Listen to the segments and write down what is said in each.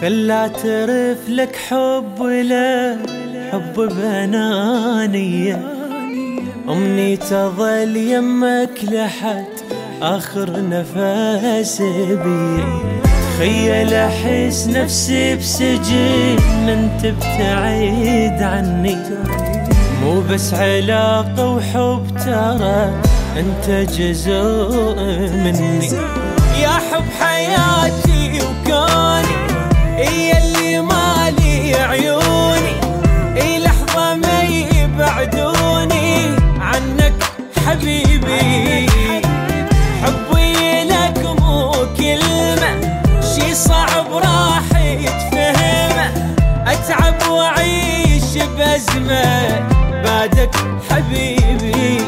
خلا اعترف لك حب ولا حب بأنانية أمني تظل يمك لحد آخر نفس بي تخيل أحس نفسي بسجن من تبتعد عني. مو بس علاقة وحب ترى أنت جزء مني. يا حب حياتي يبعدوني عنك حبيبي. حبي لك مو كلمة شي صعب راح يتفهمه أتعب وأعيش بأزمة. بعدك حبيبي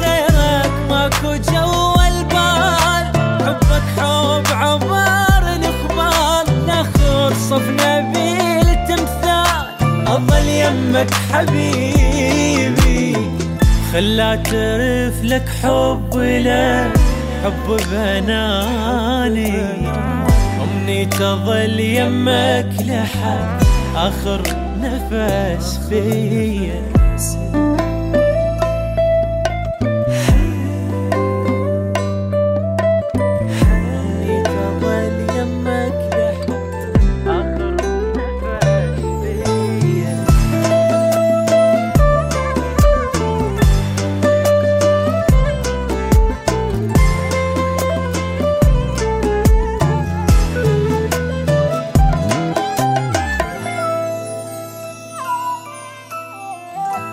غيرك ماكو جو البال. حبك حب عبر الاخبار ناخذ صف نبيل تمثال أظل يمك حبيبي. خلا اعترف لك حب لك حب بناني. أمني تظل يمك لحد آخر نفس فيا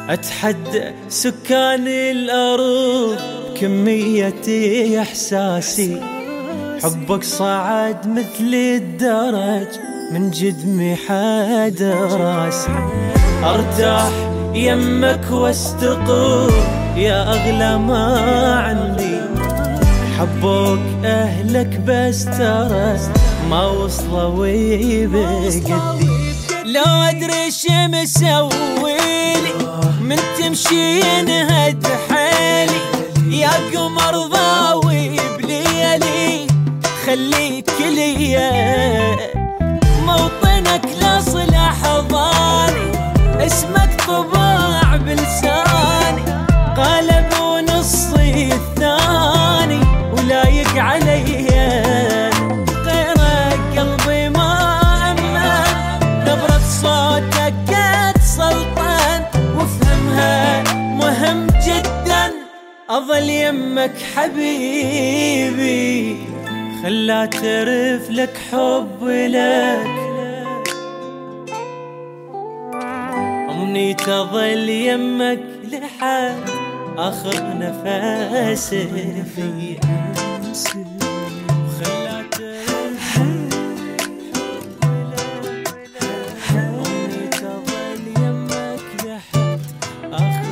أتحدى سكان الأرض بكمية إحساسي. حبك صعد مثل الدرج من جدمي حد راسي. أرتاح يمك واستقر يا أغلى ما عندي. حبوك أهلك بس ترى ما وصلوا بقدي لو أدري شو مسويلي من تمشين هد حيلي يا قمر ضاوي بليلي خليك ليا موطنك لاصل حضاني اسمك طباع بلساني. قلب أظل يمك حبيبي خلا اعترف لك حب لك. أمني تظل يمك لحد آخر نفس في يمك لحد آخر